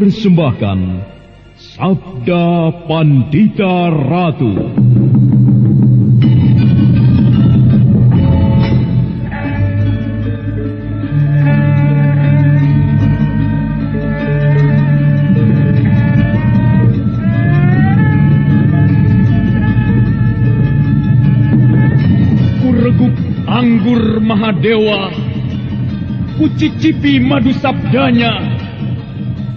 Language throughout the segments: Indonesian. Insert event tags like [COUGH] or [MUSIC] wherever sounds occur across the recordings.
Mempersembahkan Sabda Pandita Ratu. Kureguk anggur Mahadewa kucicipi madu sabdanya.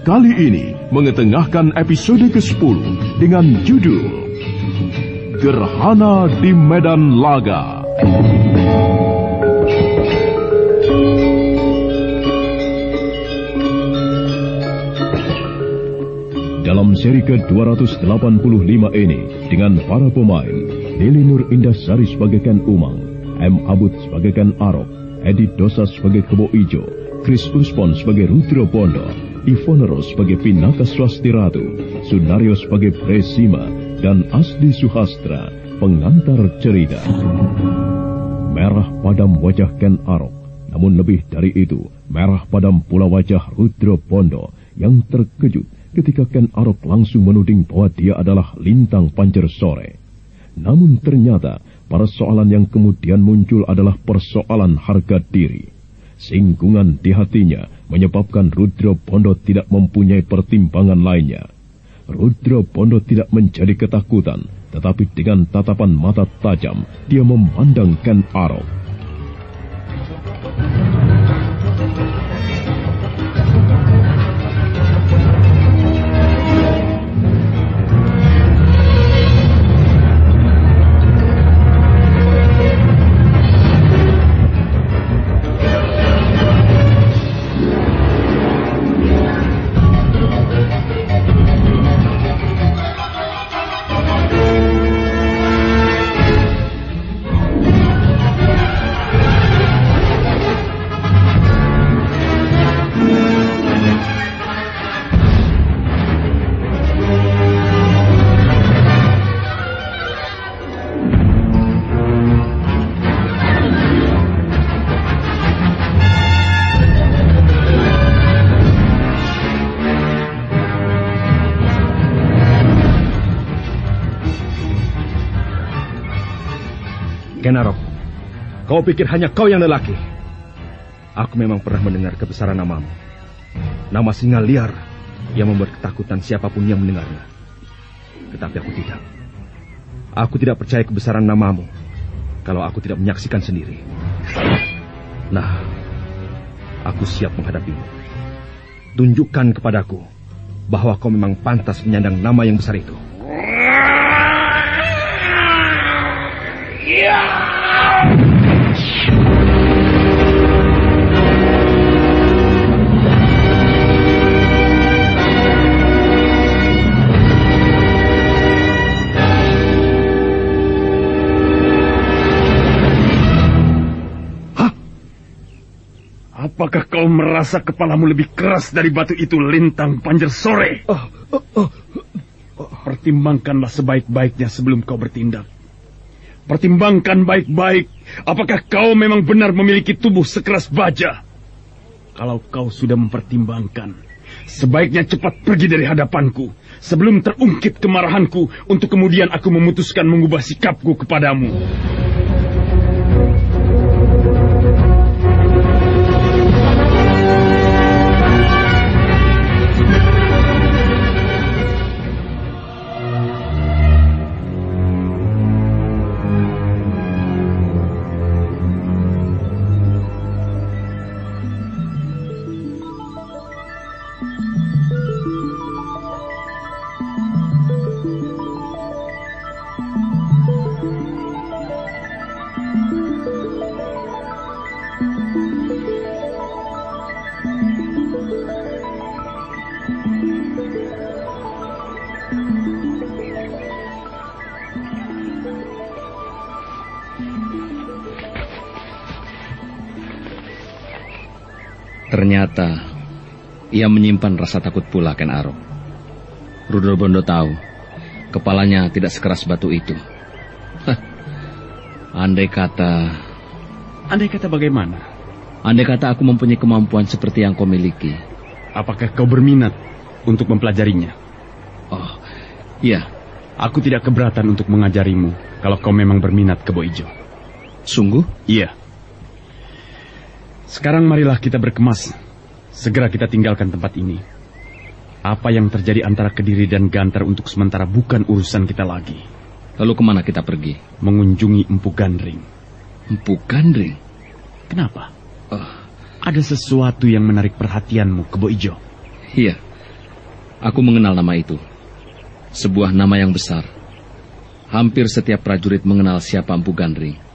kali ini mengetengahkan episode ke-10 dengan judul Gerhana di Medan Laga. Dalam seri ke-285 ini dengan para pemain Lili Nur Indasari sebagai Ken Umang, M. Abud sebagai Ken Arok, Edi Dosa sebagai Kebo Ijo, Chris Uspon sebagai Rudro Bondo, Ivone Ros sebagai Pinaka Swasti Ratu, Sunario sebagai Presima, dan Asdi Suhastra, pengantar cerita. Merah padam wajah Ken Arok, namun lebih dari itu, merah padam pula wajah Rudro Bondo yang terkejut ketika Ken Arok langsung menuding bahwa dia adalah lintang pancer sore. Namun ternyata persoalan yang kemudian muncul adalah persoalan harga diri. Singgungan di hatinya menyebabkan Rudro Bondo tidak mempunyai pertimbangan lainnya. Rudro Bondo tidak menjadi ketakutan, tetapi dengan tatapan mata tajam, dia memandang Ken Arok. Kenarok, kau pikir hanya kau yang lelaki? Aku memang pernah mendengar kebesaran namamu. Nama singa liar yang membuat ketakutan siapa pun yang mendengarnya. Tetapi aku tidak. Aku tidak percaya kebesaran namamu kalau aku tidak menyaksikan sendiri. Nah, aku siap menghadapimu. Tunjukkan kepadaku bahwa kau memang pantas menyandang nama yang besar itu. Apakah kau merasa kepalamu lebih keras dari batu itu lintang panjer sore? Oh, oh, oh. Pertimbangkanlah sebaik-baiknya sebelum kau bertindak. Pertimbangkan baik-baik apakah kau memang benar memiliki tubuh sekeras baja. Kalau kau sudah mempertimbangkan, sebaiknya cepat pergi dari hadapanku sebelum terungkit kemarahanku untuk kemudian aku memutuskan mengubah sikapku kepadamu. Ternyata ia menyimpan rasa takut pula Ken Arok. Rudol Bondo tahu kepalanya tidak sekeras batu itu. Hah. Andai kata... Andai kata bagaimana? Andai kata aku mempunyai kemampuan seperti yang kau miliki. Apakah kau berminat untuk mempelajarinya? Oh, iya. Aku tidak keberatan untuk mengajarimu kalau kau memang berminat ke Ijo. Sungguh? Iya. Sekarang marilah kita berkemas. Segera kita tinggalkan tempat ini. Apa yang terjadi antara Kediri dan Gantar untuk sementara bukan urusan kita lagi. Lalu ke mana kita pergi? Mengunjungi Empu Gandring. Empu Gandring? Kenapa? Uh. Ada sesuatu yang menarik perhatianmu, Kebo Ijo. Iya. Aku mengenal nama itu. Sebuah nama yang besar. Hampir setiap prajurit mengenal siapa Empu Gandring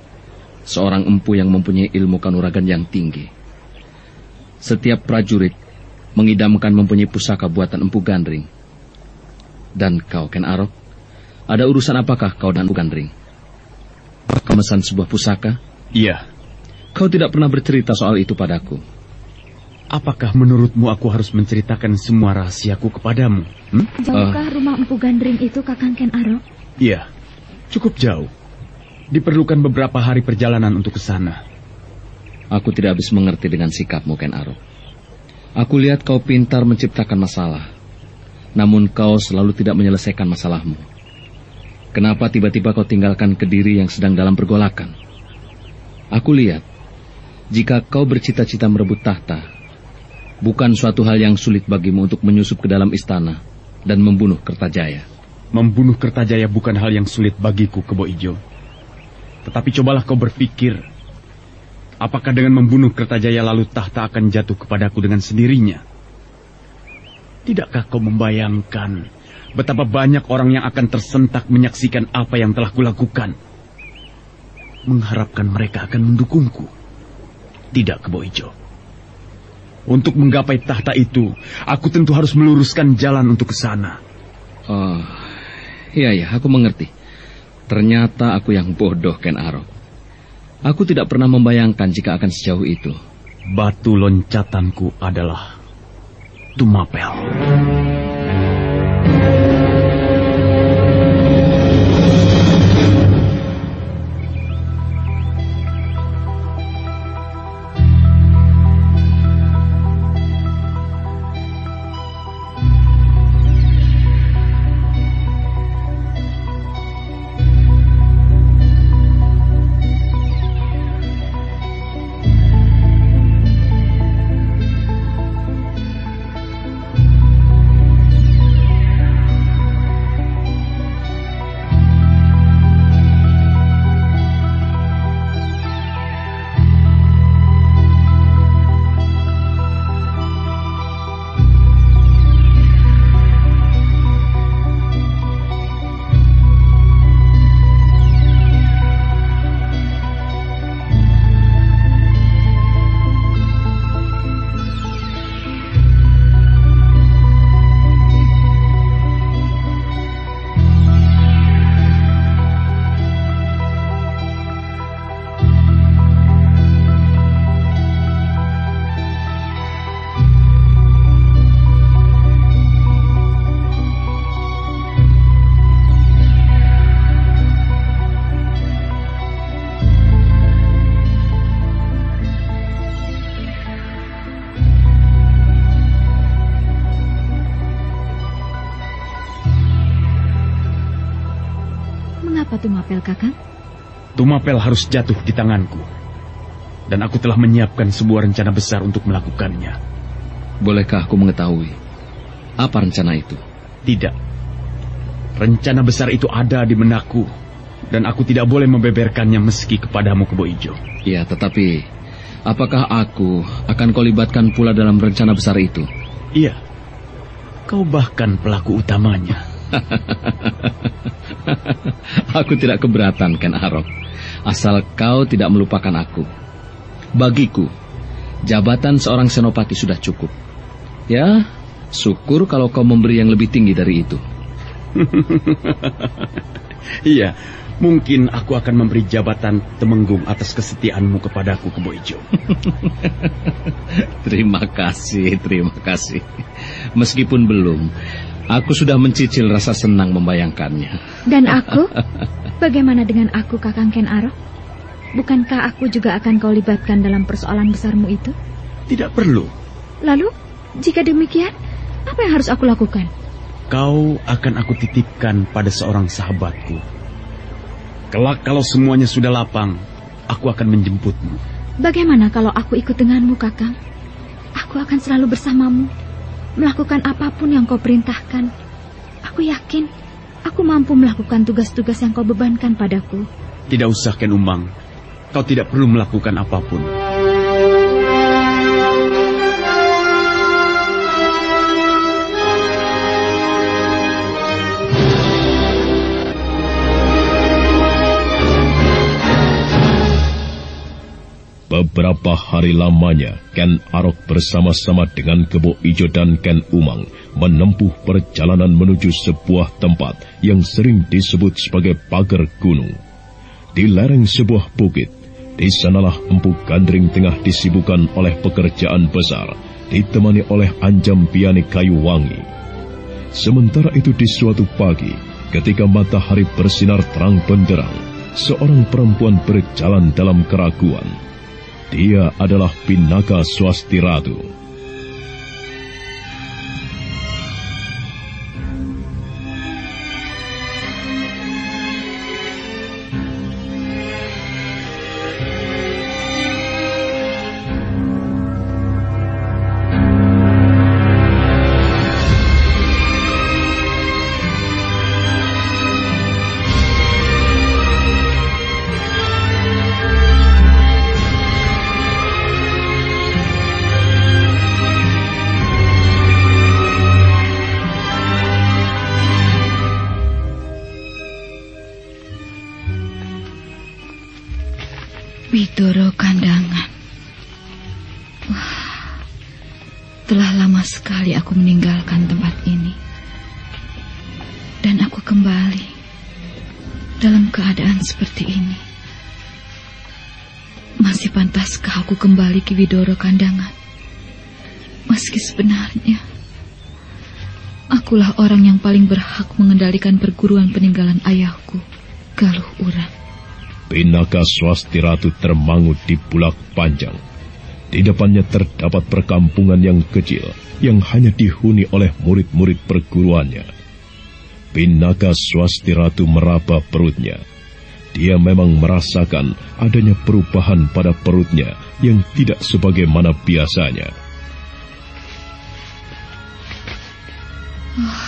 seorang empu yang mempunyai ilmu kanuragan yang tinggi. Setiap prajurit mengidamkan mempunyai pusaka buatan empu gandring. Dan kau, Ken Arok, ada urusan apakah kau dan empu gandring? Kemesan sebuah pusaka? Iya. Kau tidak pernah bercerita soal itu padaku. Apakah menurutmu aku harus menceritakan semua rahasiaku kepadamu? Hmm? Jauhkah uh, rumah empu gandring itu, Kakang Ken Arok? Iya, cukup jauh. Diperlukan beberapa hari perjalanan untuk ke sana. Aku tidak habis mengerti dengan sikapmu, Ken Arok. Aku lihat kau pintar menciptakan masalah. Namun kau selalu tidak menyelesaikan masalahmu. Kenapa tiba-tiba kau tinggalkan kediri yang sedang dalam pergolakan? Aku lihat, jika kau bercita-cita merebut tahta, bukan suatu hal yang sulit bagimu untuk menyusup ke dalam istana dan membunuh Kertajaya. Membunuh Kertajaya bukan hal yang sulit bagiku, Kebo Ijo. Tetapi cobalah kau berpikir, apakah dengan membunuh Kertajaya lalu tahta akan jatuh kepadaku dengan sendirinya? Tidakkah kau membayangkan betapa banyak orang yang akan tersentak menyaksikan apa yang telah kulakukan? Mengharapkan mereka akan mendukungku. Tidak, Kebo Ijo. Untuk menggapai tahta itu, aku tentu harus meluruskan jalan untuk ke sana. Oh, iya, iya, aku mengerti. Ternyata aku yang bodoh, Ken Arok. Aku tidak pernah membayangkan jika akan sejauh itu. Batu loncatanku adalah Tumapel. Tumapel, Kakang? Tumapel harus jatuh di tanganku. Dan aku telah menyiapkan sebuah rencana besar untuk melakukannya. Bolehkah aku mengetahui apa rencana itu? Tidak. Rencana besar itu ada di benakku dan aku tidak boleh membeberkannya meski kepadamu Kebo Ijo. Ya, tetapi apakah aku akan kau libatkan pula dalam rencana besar itu? Iya. Kau bahkan pelaku utamanya. [LAUGHS] aku tidak keberatan, Ken Arok. Asal kau tidak melupakan aku. Bagiku, jabatan seorang senopati sudah cukup. Ya, syukur kalau kau memberi yang lebih tinggi dari itu. [LAUGHS] iya, mungkin aku akan memberi jabatan temenggung atas kesetiaanmu kepadaku, Kebo Ijo. [LAUGHS] terima kasih, terima kasih. Meskipun belum, Aku sudah mencicil rasa senang membayangkannya. Dan aku? [LAUGHS] Bagaimana dengan aku, Kakang Ken Arok? Bukankah aku juga akan kau libatkan dalam persoalan besarmu itu? Tidak perlu. Lalu, jika demikian, apa yang harus aku lakukan? Kau akan aku titipkan pada seorang sahabatku. Kelak kalau semuanya sudah lapang, aku akan menjemputmu. Bagaimana kalau aku ikut denganmu, Kakang? Aku akan selalu bersamamu melakukan apa pun yang kau perintahkan. Aku yakin aku mampu melakukan tugas-tugas yang kau bebankan padaku. Tidak usah, Ken Umang. Kau tidak perlu melakukan apa pun. Beberapa hari lamanya, Ken Arok bersama-sama dengan Kebo Ijo dan Ken Umang menempuh perjalanan menuju sebuah tempat yang sering disebut sebagai pagar gunung. Di lereng sebuah bukit, di sanalah Empu Gandring tengah disibukkan oleh pekerjaan besar, ditemani oleh Anjam Piani Kayu Wangi. Sementara itu di suatu pagi, ketika matahari bersinar terang benderang, seorang perempuan berjalan dalam keraguan dia adalah Pinaka Swasti Ratu. Kembali ke Widoro Kandangan? Meski sebenarnya akulah orang yang paling berhak mengendalikan perguruan peninggalan ayahku, Galuh Urang. Pinaka swasti ratu termangut di bulak panjang. Di depannya terdapat perkampungan yang kecil yang hanya dihuni oleh murid-murid perguruannya. Pinaka swasti ratu meraba perutnya. Dia memang merasakan adanya perubahan pada perutnya yang tidak sebagaimana biasanya. Oh,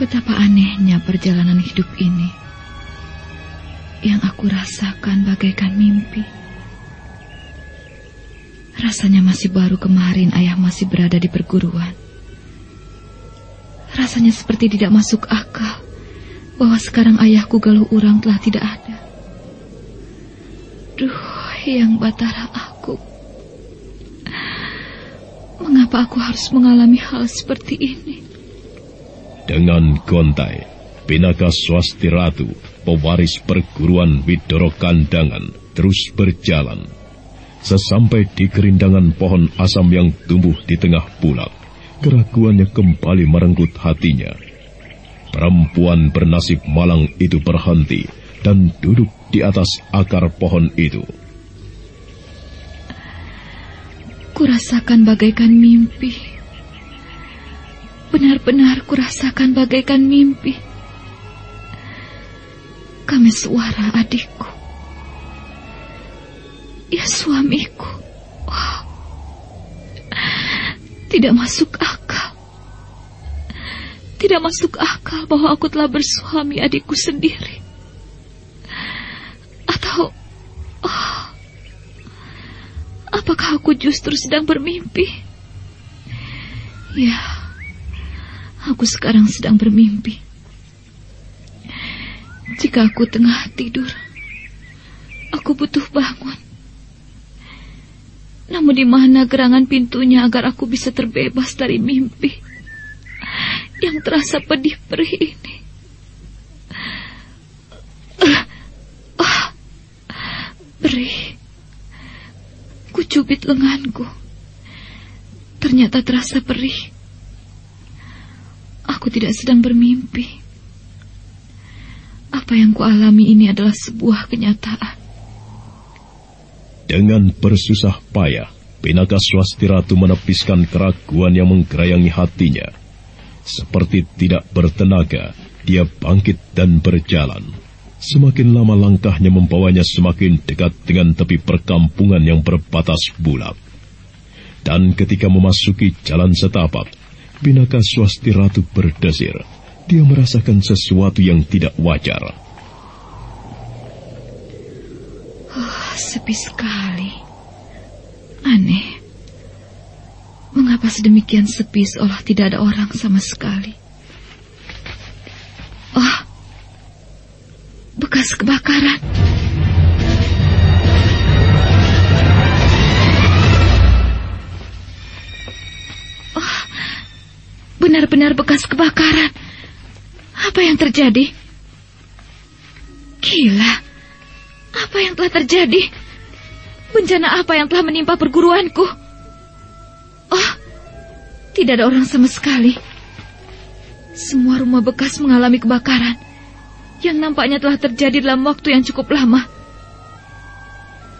betapa anehnya perjalanan hidup ini yang aku rasakan bagaikan mimpi. Rasanya masih baru kemarin ayah masih berada di perguruan. Rasanya seperti tidak masuk akal bahwa sekarang ayahku Galuh Urang telah tidak ada. Duh, yang batara aku. Mengapa aku harus mengalami hal seperti ini? Dengan gontai, Pinaka Swasti Ratu pewaris perguruan Widoro Kandangan terus berjalan. Sesampai di kerindangan pohon asam yang tumbuh di tengah bulak, keraguannya kembali merenggut hatinya. Perempuan bernasib malang itu berhenti dan duduk di atas akar pohon itu. Kurasakan bagaikan mimpi. Benar-benar kurasakan bagaikan mimpi. Kami suara adikku. Ya suamiku. Oh. Tidak masuk akal. Tidak masuk akal bahwa aku telah bersuami adikku sendiri. Atau... apakah aku justru sedang bermimpi? Ya, aku sekarang sedang bermimpi. Jika aku tengah tidur, aku butuh bangun. Namun di mana gerangan pintunya agar aku bisa terbebas dari mimpi yang terasa pedih perih ini? Uh, uh, perih. Kucubit lenganku. Ternyata terasa perih. Aku tidak sedang bermimpi. Apa yang kualami ini adalah sebuah kenyataan. Dengan bersusah payah, Pinaka Swasti Ratu menepiskan keraguan yang menggerayangi hatinya. Seperti tidak bertenaga, dia bangkit dan berjalan. Semakin lama langkahnya membawanya semakin dekat dengan tepi perkampungan yang berbatas bulak. Dan ketika memasuki jalan setapak, Pinaka Swasti Ratu berdesir dia merasakan sesuatu yang tidak wajar. Oh, sepi sekali. Aneh. Mengapa sedemikian sepi seolah tidak ada orang sama sekali? Bekas kebakaran. Oh, benar-benar bekas kebakaran. Apa yang terjadi? Gila. Apa yang telah terjadi? Bencana apa yang telah menimpa perguruanku? Oh, tidak ada orang sama sekali. Semua rumah bekas mengalami kebakaran yang nampaknya telah terjadi dalam waktu yang cukup lama.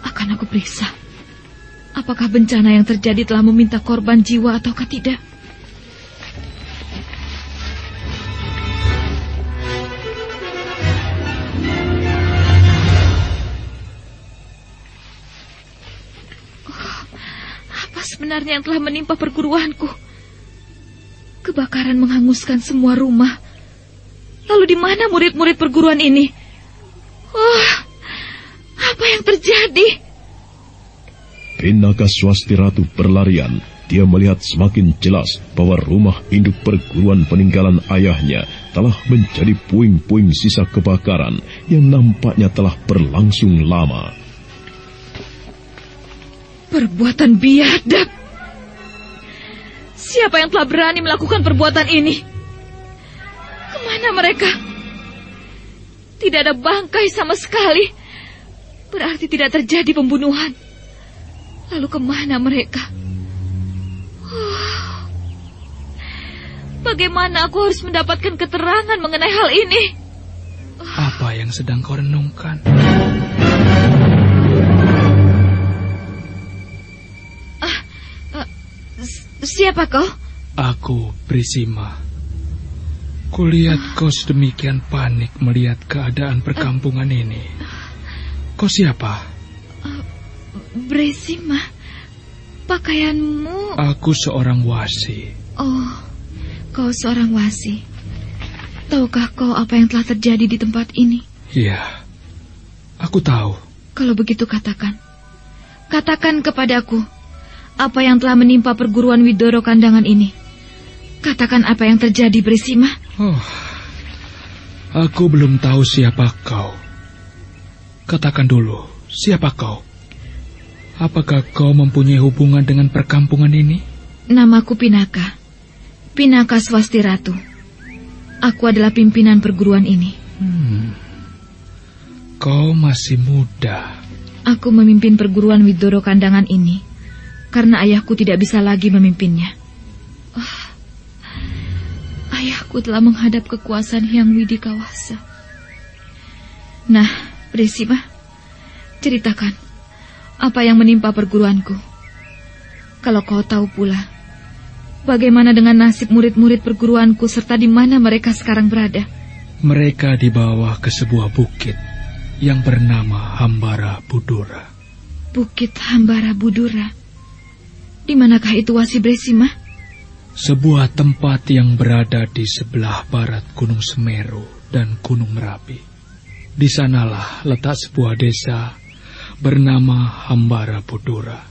Akan aku periksa. Apakah bencana yang terjadi telah meminta korban jiwa ataukah tidak? sebenarnya yang telah menimpa perguruanku. Kebakaran menghanguskan semua rumah. Lalu di mana murid-murid perguruan ini? Oh, apa yang terjadi? Pinaka Swasti Ratu berlarian. Dia melihat semakin jelas bahwa rumah induk perguruan peninggalan ayahnya telah menjadi puing-puing sisa kebakaran yang nampaknya telah berlangsung lama. Perbuatan biadab. Siapa yang telah berani melakukan perbuatan ini? Ke mana mereka? Tidak ada bangkai sama sekali. Berarti tidak terjadi pembunuhan. Lalu ke mana mereka? Oh, bagaimana aku harus mendapatkan keterangan mengenai hal ini? Apa yang sedang kau renungkan? Siapa kau? Aku, Prisima. Kulihat kau sedemikian panik melihat keadaan perkampungan ini. Kau siapa? Prisima. Pakaianmu... Aku seorang wasi. Oh, kau seorang wasi. Tahukah kau apa yang telah terjadi di tempat ini? Iya, aku tahu. Kalau begitu katakan. Katakan kepadaku apa yang telah menimpa perguruan Widoro Kandangan ini. Katakan apa yang terjadi, Bresima. Oh, aku belum tahu siapa kau. Katakan dulu, siapa kau? Apakah kau mempunyai hubungan dengan perkampungan ini? Namaku Pinaka. Pinaka Swasti Ratu. Aku adalah pimpinan perguruan ini. Hmm. Kau masih muda. Aku memimpin perguruan Widoro Kandangan ini karena ayahku tidak bisa lagi memimpinnya. Ayahku telah menghadap kekuasaan Hyang Widikawasa. Nah, Prisima, ceritakan apa yang menimpa perguruanku. Kalau kau tahu pula, bagaimana dengan nasib murid-murid perguruanku serta di mana mereka sekarang berada? Mereka dibawa ke sebuah bukit yang bernama Hambara Budura. Bukit Hambara Budura. Di manakah itu Wasi Bresima? Sebuah tempat yang berada di sebelah barat Gunung Semeru dan Gunung Merapi. Di sanalah letak sebuah desa bernama Hambara Budura.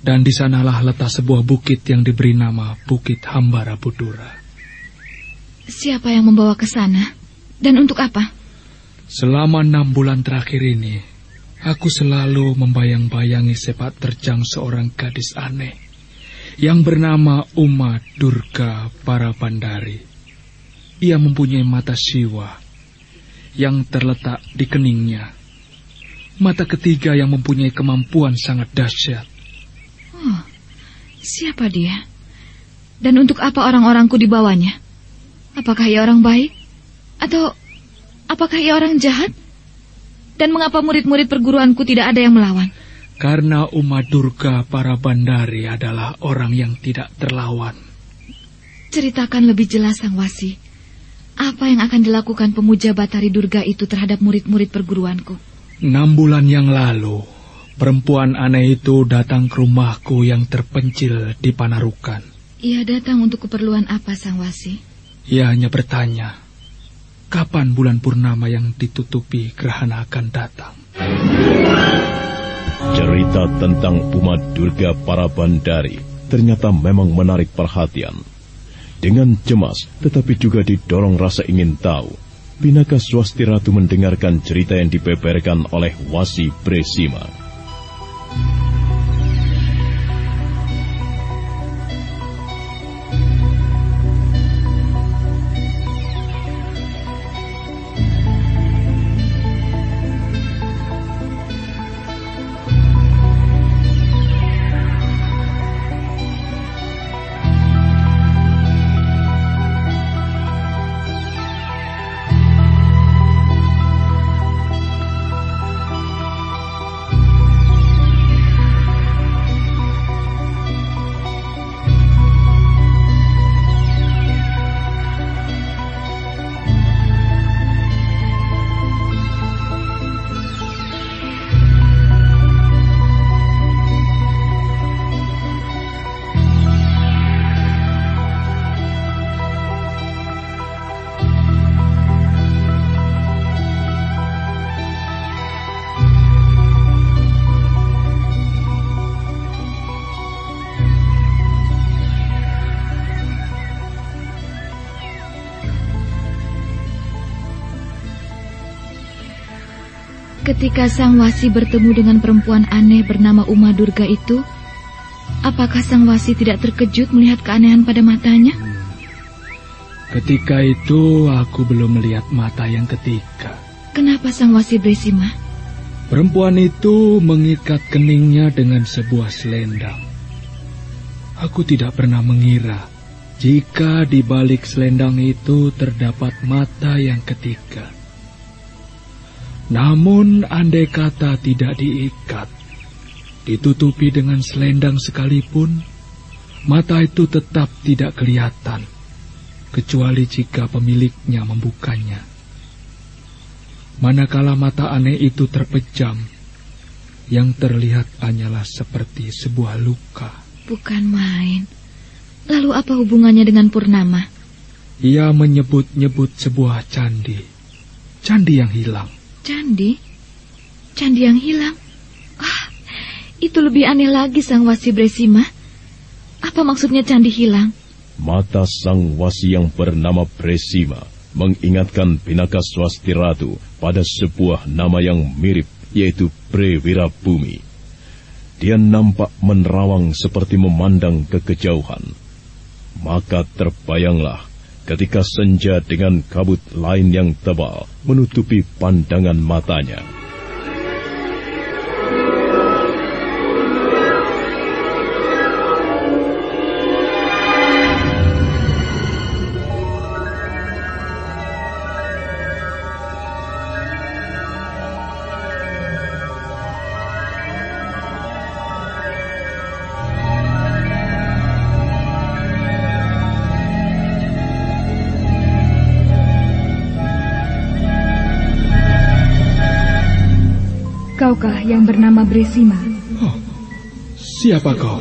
Dan di sanalah letak sebuah bukit yang diberi nama Bukit Hambara Budura. Siapa yang membawa ke sana? Dan untuk apa? Selama enam bulan terakhir ini, aku selalu membayang-bayangi sepak terjang seorang gadis aneh yang bernama Uma Durga Parabandari. Ia mempunyai mata siwa yang terletak di keningnya. Mata ketiga yang mempunyai kemampuan sangat dahsyat. Oh, siapa dia? Dan untuk apa orang-orangku dibawanya? Apakah ia orang baik? Atau apakah ia orang jahat? Dan mengapa murid-murid perguruanku tidak ada yang melawan? Karena Uma Durga para bandari adalah orang yang tidak terlawan. Ceritakan lebih jelas, Sang Wasi. Apa yang akan dilakukan pemuja Batari Durga itu terhadap murid-murid perguruanku? Enam bulan yang lalu, Perempuan aneh itu datang ke rumahku yang terpencil di Panarukan. Ia datang untuk keperluan apa, Sang Wasi? Ia hanya bertanya, kapan bulan purnama yang ditutupi gerhana akan datang. Cerita tentang umat Durga para bandari ternyata memang menarik perhatian. Dengan cemas, tetapi juga didorong rasa ingin tahu, Pinaka Swasti Ratu mendengarkan cerita yang dibeberkan oleh Wasi Bresima. Ketika Sang Wasi bertemu dengan perempuan aneh bernama Uma Durga itu, apakah Sang Wasi tidak terkejut melihat keanehan pada matanya? Ketika itu aku belum melihat mata yang ketiga. Kenapa Sang Wasi Bresima? Perempuan itu mengikat keningnya dengan sebuah selendang. Aku tidak pernah mengira jika di balik selendang itu terdapat mata yang ketiga. Namun andai kata tidak diikat, ditutupi dengan selendang sekalipun, mata itu tetap tidak kelihatan, kecuali jika pemiliknya membukanya. Manakala mata aneh itu terpejam, yang terlihat hanyalah seperti sebuah luka. Bukan main. Lalu apa hubungannya dengan Purnama? Ia menyebut-nyebut sebuah candi. Candi yang hilang. Candi? Candi yang hilang? Ah, itu lebih aneh lagi Sang Wasi Bresima. Apa maksudnya candi hilang? Mata Sang Wasi yang bernama Bresima mengingatkan Pinaka Swasti Ratu pada sebuah nama yang mirip yaitu Prewira Bumi. Dia nampak menerawang seperti memandang ke kejauhan. Maka terbayanglah ketika senja dengan kabut lain yang tebal menutupi pandangan matanya. Bernama Bresima? Oh, siapa kau?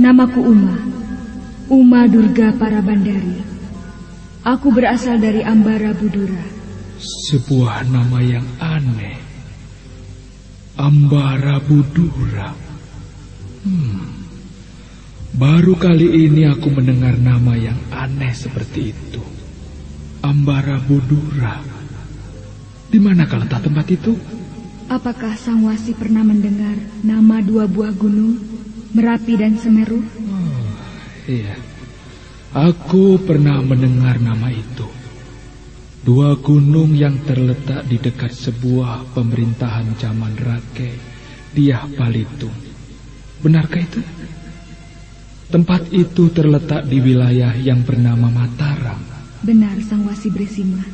Namaku Uma. Uma Durga Parabandari. Aku berasal dari Ambara Budura. Sebuah nama yang aneh. Ambara Budura. Hmm. Baru kali ini aku mendengar nama yang aneh seperti itu. Ambara Budura. Di mana letak tempat itu? Apakah Sang Wasi pernah mendengar nama dua buah gunung, Merapi dan Semeru? Oh, iya. Aku pernah mendengar nama itu. Dua gunung yang terletak di dekat sebuah pemerintahan zaman Rake, Diah Balitung. Benarkah itu? Tempat itu terletak di wilayah yang bernama Mataram. Benar, Sang Wasi Bresima.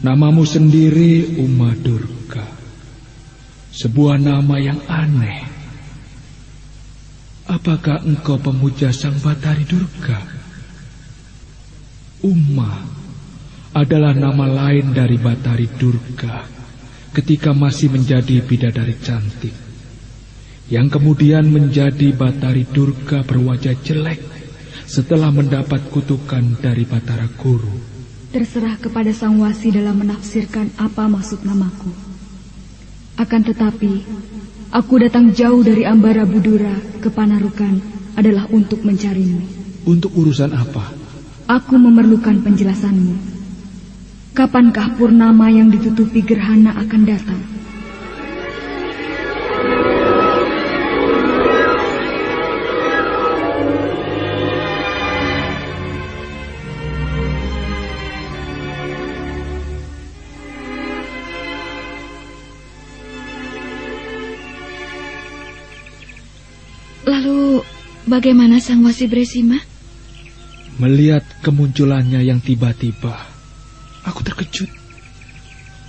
Namamu sendiri Uma Durga. Sebuah nama yang aneh. Apakah engkau pemuja Sang Batari Durga? Uma adalah nama lain dari Batari Durga ketika masih menjadi bidadari cantik. Yang kemudian menjadi Batari Durga berwajah jelek setelah mendapat kutukan dari Batara Guru. Terserah kepada Sang Wasi dalam menafsirkan apa maksud namaku. Akan tetapi, aku datang jauh dari Ambara Budura ke Panarukan adalah untuk mencarimu. Untuk urusan apa? Aku memerlukan penjelasanmu. Kapankah purnama yang ditutupi gerhana akan datang? Bagaimana Sang Wasi Bresima? Melihat kemunculannya yang tiba-tiba, aku terkejut.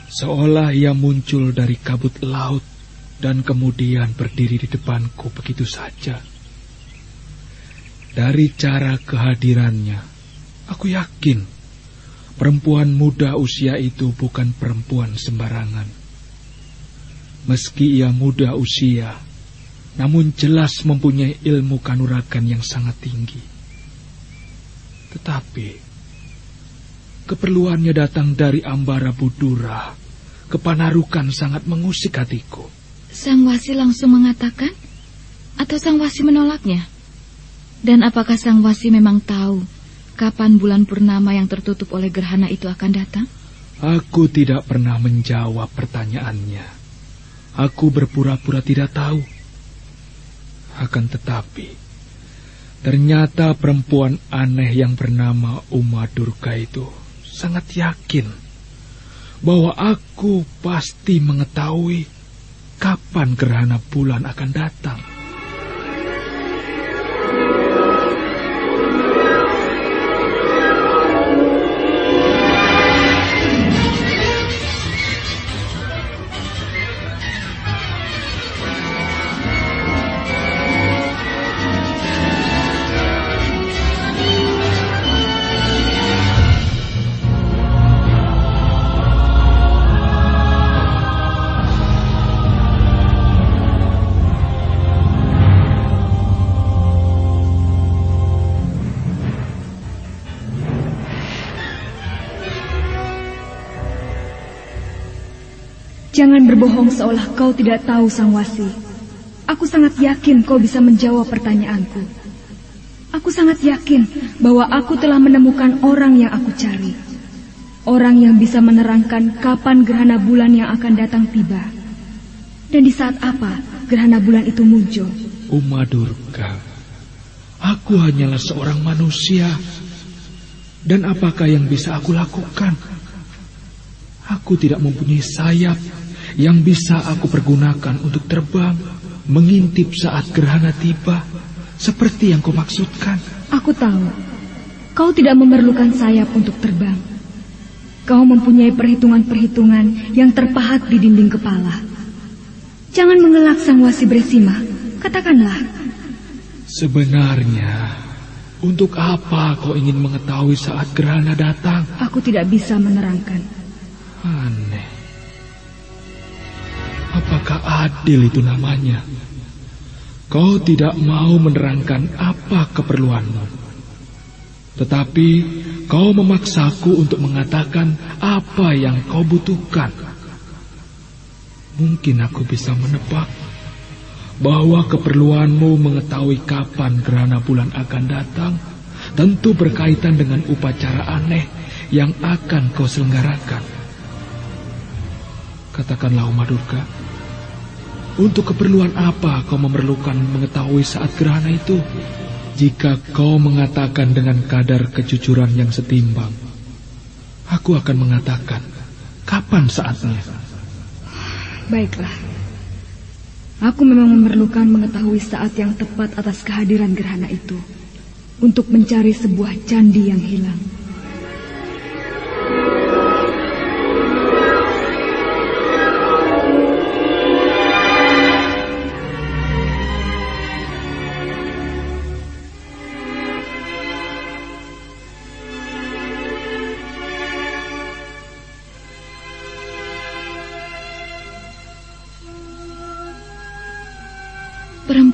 Seolah ia muncul dari kabut laut dan kemudian berdiri di depanku begitu saja. Dari cara kehadirannya, aku yakin perempuan muda usia itu bukan perempuan sembarangan. Meski ia muda usia, namun jelas mempunyai ilmu kanuragan yang sangat tinggi. Tetapi, keperluannya datang dari Ambara Budura, kepanarukan sangat mengusik hatiku. Sang Wasi langsung mengatakan? Atau Sang Wasi menolaknya? Dan apakah Sang Wasi memang tahu kapan bulan purnama yang tertutup oleh gerhana itu akan datang? Aku tidak pernah menjawab pertanyaannya. Aku berpura-pura tidak tahu. Akan tetapi, ternyata perempuan aneh yang bernama Uma Durga itu sangat yakin bahwa aku pasti mengetahui kapan gerhana bulan akan datang. Berbohong seolah kau tidak tahu Sang Wasi. Aku sangat yakin kau bisa menjawab pertanyaanku. Aku sangat yakin bahwa aku telah menemukan orang yang aku cari. Orang yang bisa menerangkan kapan gerhana bulan yang akan datang tiba. Dan di saat apa gerhana bulan itu muncul. Uma Durga, aku hanyalah seorang manusia. Dan apakah yang bisa aku lakukan? Aku tidak mempunyai sayap yang bisa aku pergunakan untuk terbang, mengintip saat gerhana tiba, seperti yang kau maksudkan. Aku tahu, kau tidak memerlukan sayap untuk terbang. Kau mempunyai perhitungan-perhitungan yang terpahat di dinding kepala. Jangan mengelak sang wasi beresima, katakanlah. Sebenarnya, untuk apa kau ingin mengetahui saat gerhana datang? Aku tidak bisa menerangkan. Aneh. Apakah adil itu namanya? Kau tidak mau menerangkan apa keperluanmu. Tetapi kau memaksaku untuk mengatakan apa yang kau butuhkan. Mungkin aku bisa menebak bahwa keperluanmu mengetahui kapan gerhana bulan akan datang tentu berkaitan dengan upacara aneh yang akan kau selenggarakan. Katakanlah Uma Durga, untuk keperluan apa kau memerlukan mengetahui saat gerhana itu? Jika kau mengatakan dengan kadar kejujuran yang setimbang, aku akan mengatakan kapan saatnya. Baiklah. Aku memang memerlukan mengetahui saat yang tepat atas kehadiran gerhana itu untuk mencari sebuah candi yang hilang.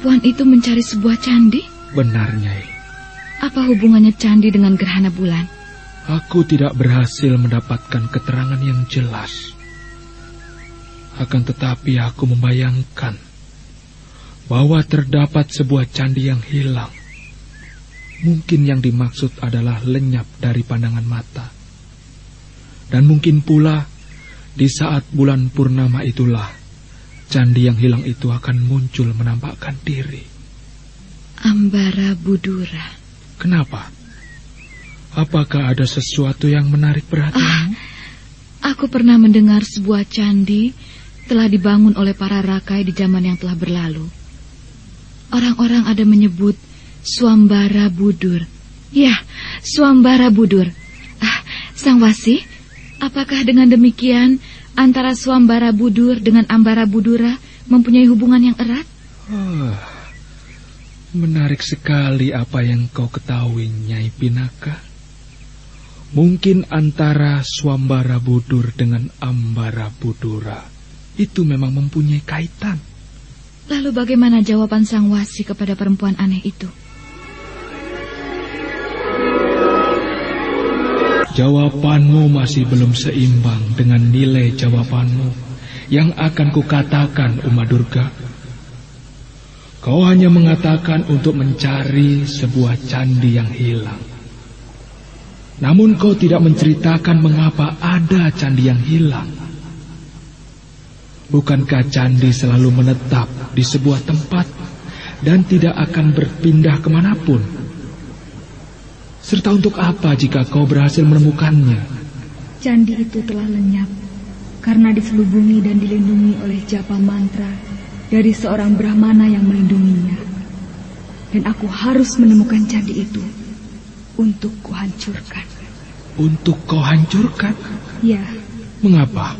Perempuan itu mencari sebuah candi? Benar, Nyai. Apa hubungannya candi dengan gerhana bulan? Aku tidak berhasil mendapatkan keterangan yang jelas. Akan tetapi aku membayangkan bahwa terdapat sebuah candi yang hilang. Mungkin yang dimaksud adalah lenyap dari pandangan mata. Dan mungkin pula di saat bulan purnama itulah candi yang hilang itu akan muncul menampakkan diri. Ambara Budura. Kenapa? Apakah ada sesuatu yang menarik perhatian? Ah, aku pernah mendengar sebuah candi telah dibangun oleh para rakai di zaman yang telah berlalu. Orang-orang ada menyebut Suambara Budur. Ya, Suambara Budur. Ah, Sang Wasi, apakah dengan demikian antara Suambara Budur dengan Ambara Budura mempunyai hubungan yang erat? Oh, menarik sekali apa yang kau ketahui, Nyai Pinaka. Mungkin antara Swambara Budur dengan Ambara Budura itu memang mempunyai kaitan. Lalu bagaimana jawaban Sang Wasi kepada perempuan aneh itu? Jawabanmu masih belum seimbang dengan nilai jawabanmu yang akan kukatakan Uma Durga. Kau hanya mengatakan untuk mencari sebuah candi yang hilang. Namun kau tidak menceritakan mengapa ada candi yang hilang. Bukankah candi selalu menetap di sebuah tempat dan tidak akan berpindah ke mana pun? Serta untuk apa jika kau berhasil menemukannya? Candi itu telah lenyap karena diselubungi dan dilindungi oleh japa mantra dari seorang Brahmana yang melindunginya. Dan aku harus menemukan candi itu untuk kuhancurkan. Untuk kau hancurkan? Ya. Mengapa?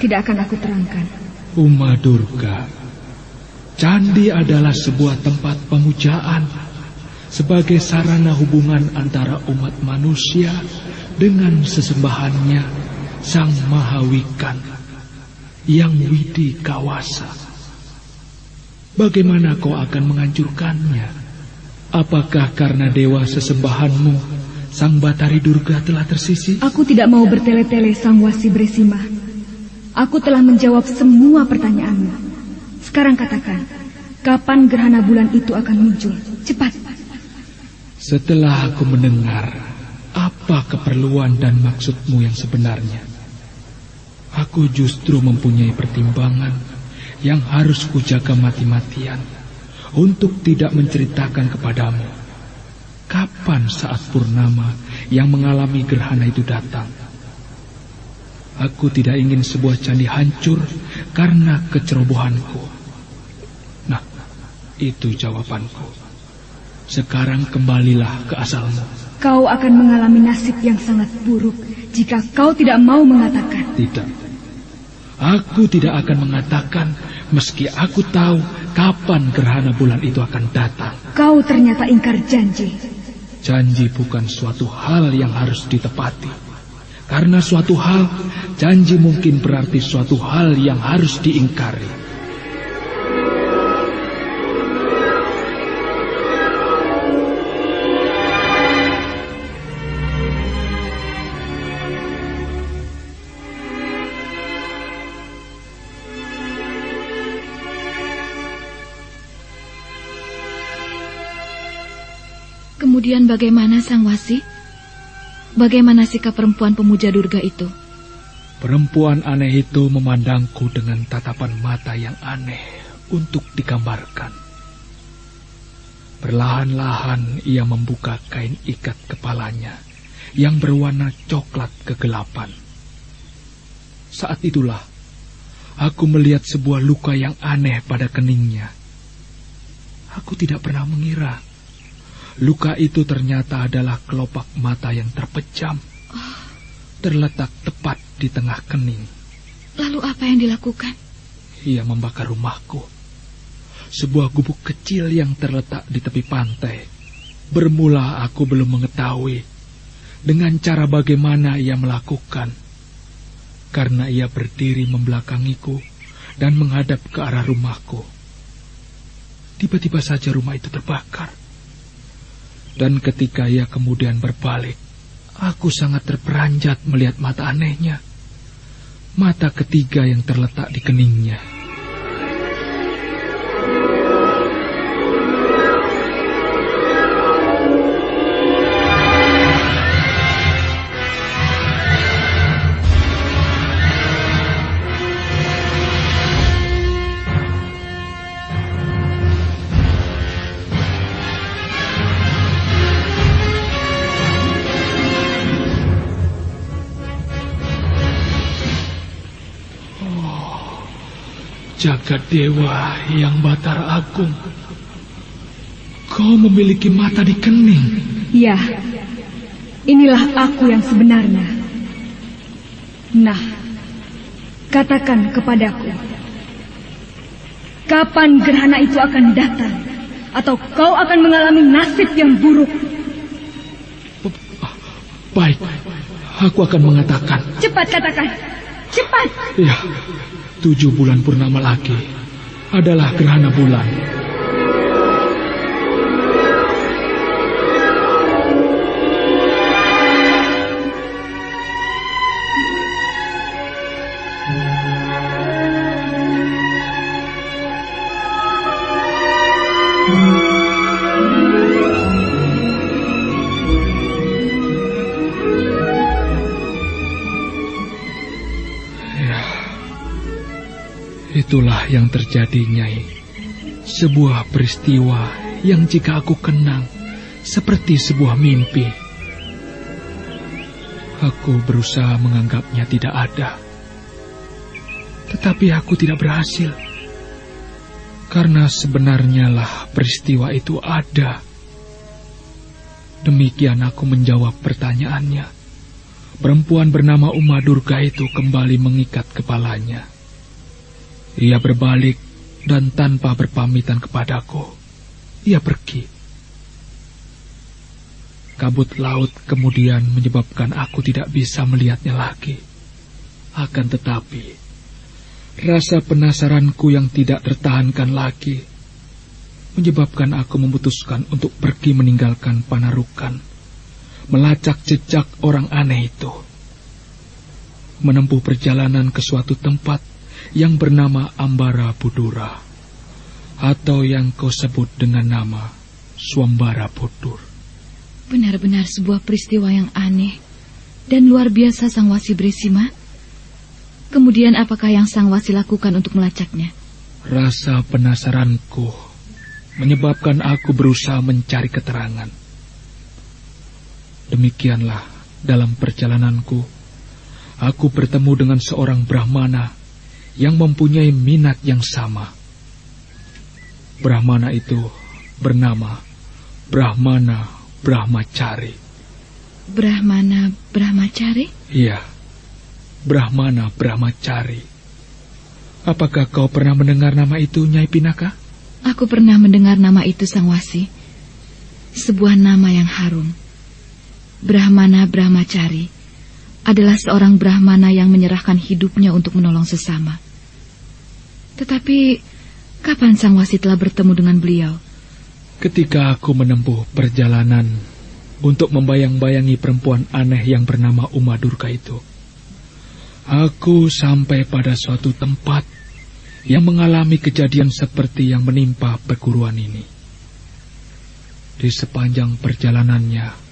Tidak akan aku terangkan. Uma Durga, candi adalah sebuah tempat pemujaan sebagai sarana hubungan antara umat manusia dengan sesembahannya Sang Mahawikan yang widi kawasa. Bagaimana kau akan menghancurkannya? Apakah karena dewa sesembahanmu Sang Batari Durga telah tersisih? Aku tidak mau bertele-tele Sang Wasi Bresima. Aku telah menjawab semua pertanyaanmu. Sekarang katakan, kapan gerhana bulan itu akan muncul? Cepat. Setelah aku mendengar apa keperluan dan maksudmu yang sebenarnya, aku justru mempunyai pertimbangan yang harus kujaga mati-matian untuk tidak menceritakan kepadamu kapan saat purnama yang mengalami gerhana itu datang. Aku tidak ingin sebuah candi hancur karena kecerobohanku. Nah, itu jawabanku. Sekarang kembalilah ke asalmu. Kau akan mengalami nasib yang sangat buruk jika kau tidak mau mengatakan. Tidak. Aku tidak akan mengatakan meski aku tahu kapan gerhana bulan itu akan datang. Kau ternyata ingkar janji. Janji bukan suatu hal yang harus ditepati. Karena suatu hal, janji mungkin berarti suatu hal yang harus diingkari. Kemudian bagaimana Sang Wasi? Bagaimana sikap perempuan pemuja Durga itu? Perempuan aneh itu memandangku dengan tatapan mata yang aneh untuk digambarkan. Perlahan-lahan ia membuka kain ikat kepalanya yang berwarna coklat kegelapan. Saat itulah aku melihat sebuah luka yang aneh pada keningnya. Aku tidak pernah mengira Luka itu ternyata adalah kelopak mata yang terpejam. Oh. Terletak tepat di tengah kening. Lalu apa yang dilakukan? Ia membakar rumahku. Sebuah gubuk kecil yang terletak di tepi pantai. Bermula aku belum mengetahui dengan cara bagaimana ia melakukan. Karena ia berdiri membelakangiku dan menghadap ke arah rumahku. Tiba-tiba saja rumah itu terbakar. Dan ketika ia kemudian berbalik, aku sangat terperanjat melihat mata anehnya. Mata ketiga yang terletak di keningnya. Jagat Dewa yang Batara Agung. Kau memiliki mata di kening. Ya, inilah aku yang sebenarnya. Nah, katakan kepadaku. Kapan gerhana itu akan datang? Atau kau akan mengalami nasib yang buruk? Baik, aku akan mengatakan. Cepat katakan, cepat. Ya, Tujuh bulan purnama lagi adalah gerhana bulan. Itulah yang terjadi, Nyai. Sebuah peristiwa yang jika aku kenang seperti sebuah mimpi. Aku berusaha menganggapnya tidak ada. Tetapi aku tidak berhasil. Karena sebenarnya lah peristiwa itu ada. Demikian aku menjawab pertanyaannya. Perempuan bernama Uma Durga itu kembali mengikat kepalanya. Ia berbalik dan tanpa berpamitan kepadaku, ia pergi. Kabut laut kemudian menyebabkan aku tidak bisa melihatnya lagi. Akan tetapi, rasa penasaranku yang tidak tertahankan lagi menyebabkan aku memutuskan untuk pergi meninggalkan Panarukan, melacak jejak orang aneh itu, menempuh perjalanan ke suatu tempat yang bernama Ambara Budura atau yang kau sebut dengan nama Swambara Budur. Benar-benar sebuah peristiwa yang aneh dan luar biasa Sang Wasi Brisima. Kemudian apakah yang Sang Wasi lakukan untuk melacaknya? Rasa penasaranku menyebabkan aku berusaha mencari keterangan. Demikianlah dalam perjalananku, aku bertemu dengan seorang Brahmana yang mempunyai minat yang sama. Brahmana itu bernama Brahmana Brahmacari. Brahmana Brahmacari? Iya, Brahmana Brahmacari. Apakah kau pernah mendengar nama itu, Nyai Pinaka? Aku pernah mendengar nama itu, Sang Wasi. Sebuah nama yang harum. Brahmana Brahmacari adalah seorang Brahmana yang menyerahkan hidupnya untuk menolong sesama. Tetapi, kapan Sang Wasi telah bertemu dengan beliau? Ketika aku menempuh perjalanan untuk membayang-bayangi perempuan aneh yang bernama Uma Durga itu, aku sampai pada suatu tempat yang mengalami kejadian seperti yang menimpa perguruan ini. Di sepanjang perjalanannya,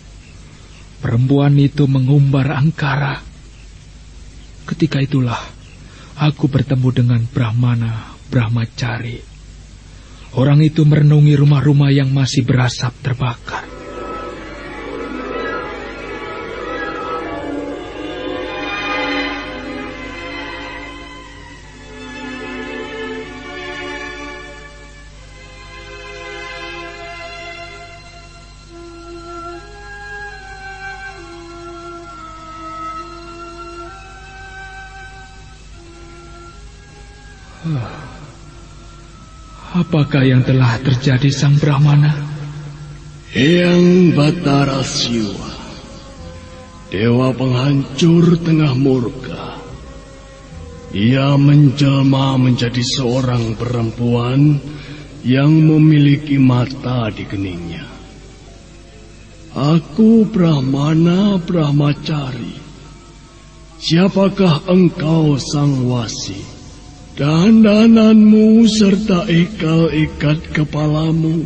Perempuan itu mengumbar angkara. Ketika itulah aku bertemu dengan Brahmana Brahmacari. Orang itu merenungi rumah-rumah yang masih berasap terbakar. Apakah yang telah terjadi Sang Brahmana? Yang Batara Siwa, Dewa penghancur tengah murka. Ia menjelma menjadi seorang perempuan yang memiliki mata di keningnya. Aku Brahmana Brahmacari. Siapakah engkau Sang Wasi? Dandananmu serta ikal-ikat kepalamu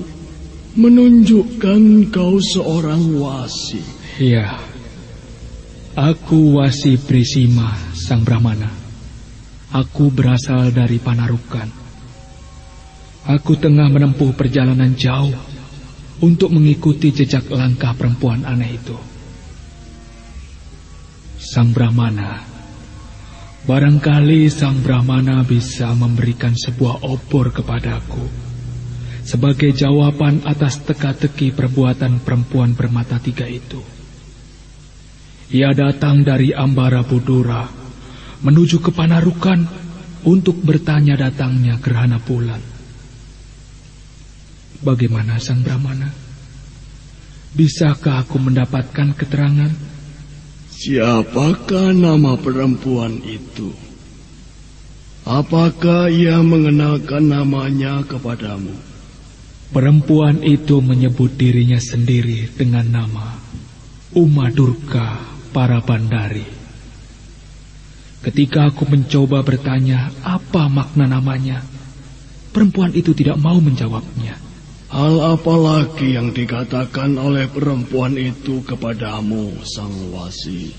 menunjukkan kau seorang wasi. Iya, aku wasi Prisima, sang Brahmana. Aku berasal dari Panarukan. Aku tengah menempuh perjalanan jauh untuk mengikuti jejak langkah perempuan aneh itu. Sang Brahmana Barangkali Sang Brahmana bisa memberikan sebuah obor kepadaku sebagai jawaban atas teka-teki perbuatan perempuan bermata tiga itu. Ia datang dari Ambara Budura menuju ke Panarukan untuk bertanya datangnya gerhana bulan. Bagaimana Sang Brahmana? Bisakah aku mendapatkan keterangan? Siapakah nama perempuan itu? Apakah ia mengenalkan namanya kepadamu? Perempuan itu menyebut dirinya sendiri dengan nama Uma Durga para bandari. Ketika aku mencoba bertanya apa makna namanya, perempuan itu tidak mau menjawabnya. Hal apa lagi yang dikatakan oleh perempuan itu kepadamu, Sang Wasi?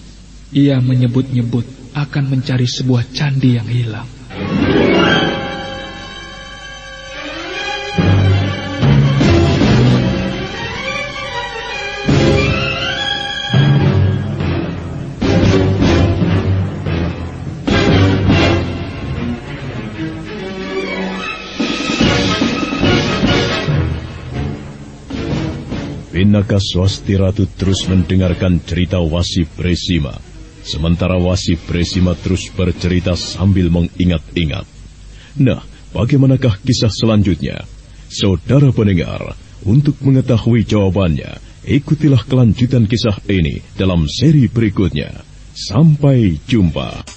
Ia menyebut-nyebut akan mencari sebuah candi yang hilang. Pinaka Swasti Ratu terus mendengarkan cerita Wasi Presima, sementara Wasi Presima terus bercerita sambil mengingat-ingat. Nah, bagaimanakah kisah selanjutnya? Saudara pendengar, untuk mengetahui jawabannya, ikutilah kelanjutan kisah ini dalam seri berikutnya. Sampai jumpa.